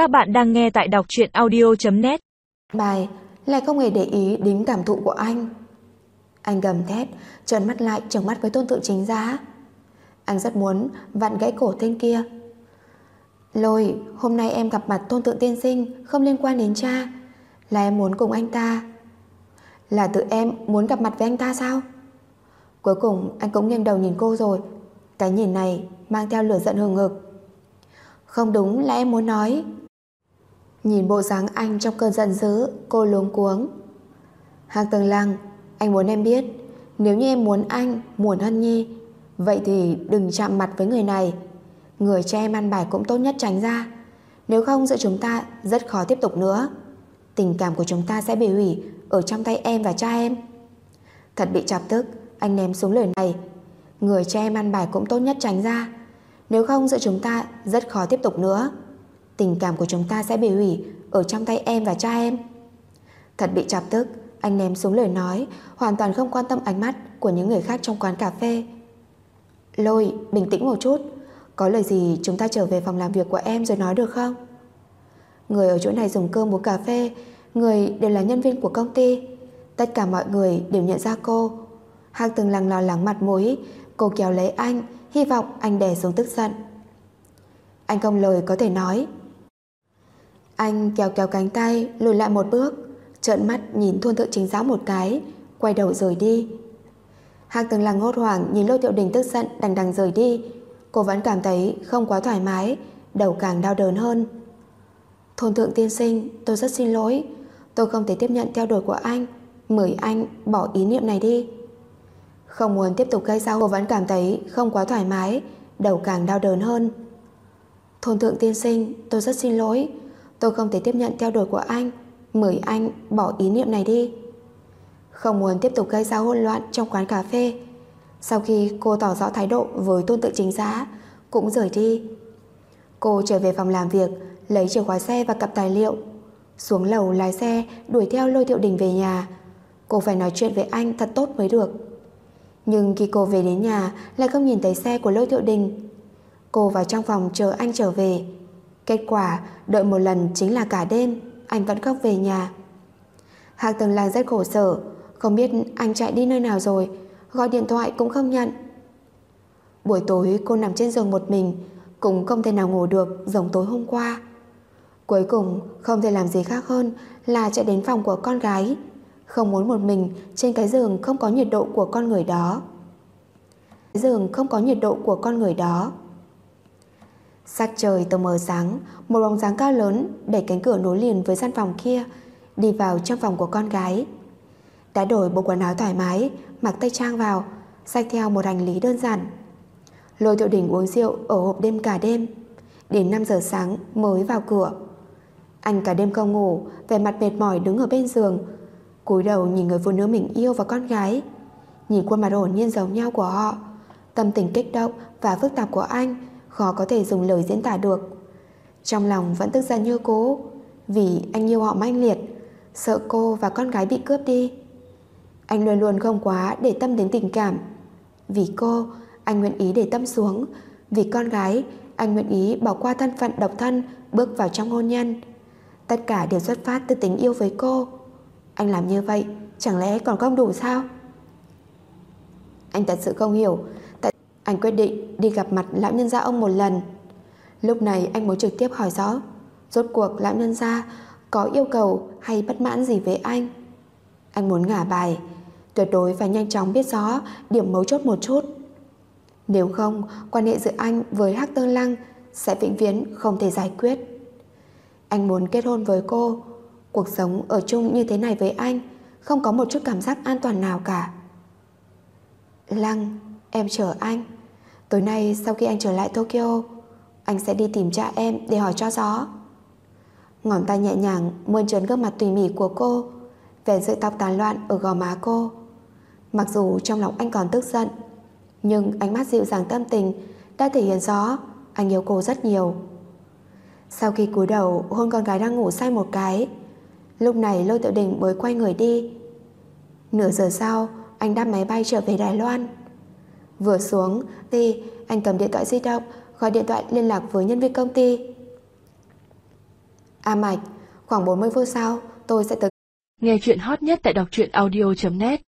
Các bạn đang nghe tại đọc truyện audio.net Bài lại không hề để ý đến cảm thụ của anh. Anh gầm thét, trợn mắt lại trừng mắt với tôn tự chính giá. Anh rất muốn vặn gãy cổ tên kia. Lôi, hôm nay em gặp mặt tôn tự tiên sinh không liên quan đến cha. Là em muốn cùng anh ta. Là tự em muốn gặp mặt với anh ta sao? Cuối cùng anh cũng nghiêng đầu nhìn cô rồi. Cái nhìn này mang theo lửa giận hừng ngực. Không đúng là em muốn nói Nhìn bộ dáng anh trong cơn giận dữ Cô luống cuống. Hạc Tường Lăng Anh muốn em biết Nếu như em muốn anh, muốn Hân Nhi Vậy thì đừng chạm mặt với người này. Người cho em ăn bài cũng tốt nhất tránh ra. Nếu không giữa chúng ta Rất khó tiếp tục nữa. Tình cảm của chúng ta sẽ bị hủy Ở trong tay em và cha em. Thật bị chọc tức Anh ném xuống lời này. Người cho em ăn bài cũng tốt nhất tránh ra. Nếu không giữa chúng ta rất khó tiếp tục nữa. Tình cảm của chúng ta sẽ bị hủy Ở trong tay em và cha em. Thật bị chọc tức, Anh ném xuống lời nói, Hoàn toàn không quan tâm ánh mắt Của những người khác trong quán cà phê. Lôi, bình tĩnh một chút, Có lời gì chúng ta trở về phòng làm việc của em Rồi nói được không? Người ở chỗ này dùng cơm uống cà phê, Người đều là nhân viên của công ty. Tất cả mọi người đều nhận ra cô. Hạc từng lằng lo lắng mặt mũi, Cô kéo lấy anh, Hy vọng anh đè xuống tức giận. Anh không lời có thể nói anh kéo kéo cánh tay lùi lại một bước trợn mắt nhìn thôn thượng chính giáo một cái quay đầu rời đi. Hạc từng lăng hốt hoảng nhìn Lô Tiểu Đình tức giận đằng đằng rời đi. Cô vẫn cảm thấy không quá thoải mái đầu càng đau đớn hơn. Thôn thượng tiên sinh tôi rất xin lỗi. Tôi không thể tiếp nhận theo đuổi của anh. Mời anh bỏ ý niệm này đi. Không muốn tiếp tục gây ra, cô vẫn cảm thấy không quá thoải mái đầu càng đau đớn hơn. Thôn thượng tiên sinh tôi rất xin lỗi. Tôi không thể tiếp nhận theo đuổi của anh. Mời anh bỏ ý niệm này đi. Không muốn tiếp tục gây ra hỗn loạn Trong quán cà phê. Sau khi cô tỏ rõ thái độ với tôn tự chính giá, Cũng rời đi. Cô trở về phòng làm việc, Lấy chìa khóa xe và cặp tài liệu, Xuống lầu lái xe đuổi theo lôi thiệu đình về nhà. Cô phải nói chuyện với anh thật tốt mới được. Nhưng khi cô về đến nhà, Lại không nhìn thấy xe của lôi thiệu đình. Cô vào trong phòng chờ anh trở về. Kết quả, đợi một lần chính là cả đêm, Anh vẫn khóc về nhà. Hạc Tường Lan rất khổ sở, Không biết anh chạy đi nơi nào rồi, Gọi điện thoại cũng không nhận. Buổi tối, cô nằm trên giường một mình, Cũng không thể nào ngủ được Giống tối hôm qua. Cuối cùng, không thể làm gì khác hơn Là chạy đến phòng của con gái, Không muốn một mình trên cái giường Không có nhiệt độ của con người đó. Giường không có nhiệt độ của con người đó. Sắc trời tờ mờ sáng, một bóng dáng cao lớn đẩy cánh cửa nối liền với gian phòng kia, đi vào trong phòng của con gái. Đã đổi bộ quần áo thoải mái, mặc tay trang vào, xách theo một hành lý đơn giản. Lôi tiểu đỉnh uống rượu ở hộp đêm cả đêm, đến 5 giờ sáng mới vào cửa. Anh cả đêm không ngủ, vẻ mặt mệt mỏi đứng ở bên giường, cúi đầu nhìn người phụ nữ mình yêu và con gái. Nhìn khuôn mặt hồn nhiên giống nhau của họ, tâm tình kích động và phức tạp của anh khó có thể dùng lời diễn tả được. Trong lòng vẫn tức giận như cố, vì anh yêu họ manh liệt, sợ cô và con gái bị cướp đi. Anh luôn luôn không quá để tâm đến tình cảm. Vì cô, anh nguyện ý để tâm xuống. Vì con gái, anh nguyện ý bỏ qua thân phận độc thân, bước vào trong hôn nhân. Tất cả đều xuất phát từ tình yêu với cô. Anh làm như vậy, chẳng lẽ còn không đủ sao? Anh thật sự không hiểu anh quyết định đi gặp mặt lão nhân gia ông một lần. Lúc này anh muốn trực tiếp hỏi rõ, Rốt cuộc lão nhân gia Có yêu cầu hay bất mãn gì với anh? Anh muốn ngả bài, Tuyệt đối phải nhanh chóng biết rõ Điểm mấu chốt một chút. Nếu không, quan hệ giữa anh với Hắc Tơ Lăng Sẽ vĩnh viễn không thể giải quyết. Anh muốn kết hôn với cô, Cuộc sống ở chung như thế này với anh Không có một chút cảm giác an toàn nào cả. Lăng, Em chờ anh. Tối nay sau khi anh trở lại Tokyo, Anh sẽ đi tìm cha em để hỏi cho rõ. Ngón tay nhẹ nhàng, Mơn trớn gương mặt tùy mỉ của cô, Vẻ sợi tóc tán loạn ở gò má cô. Mặc dù trong lòng anh còn tức giận, Nhưng ánh mắt dịu dàng tâm tình Đã thể hiện rõ Anh yêu cô rất nhiều. Sau khi cúi đầu hôn con gái đang ngủ say một cái, Lúc này Lôi Tự Đình mới quay người đi. Nửa giờ sau, Anh đáp máy bay trở về Đài Loan. Vừa xuống. Thì anh cầm điện thoại di động Gọi điện thoại liên lạc với nhân viên công ty. A Mạch, khoảng 40 phút sau tôi sẽ tới Nghe chuyện hot nhất tại đọc truyện audio.net